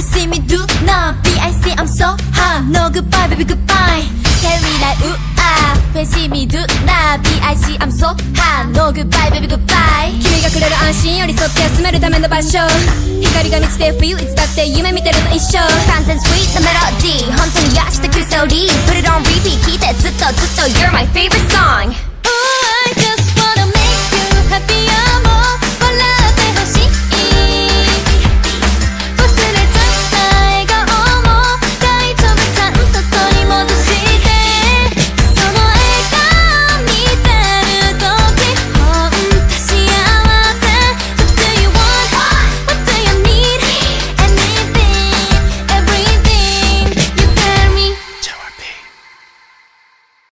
You see me do now BIC I'm so hot No goodbye baby goodbye. Carry that ooh ah. When see me do now BIC I'm so hot No goodbye baby goodbye. 君がくれる安心寄り添って休めるための場所光が満ちて feel いつだって夢見てるの一生完全スイートなメロディー本当に癒してくれそうリー Put it on repeat. 聞いてずっとずっと。You're my favorite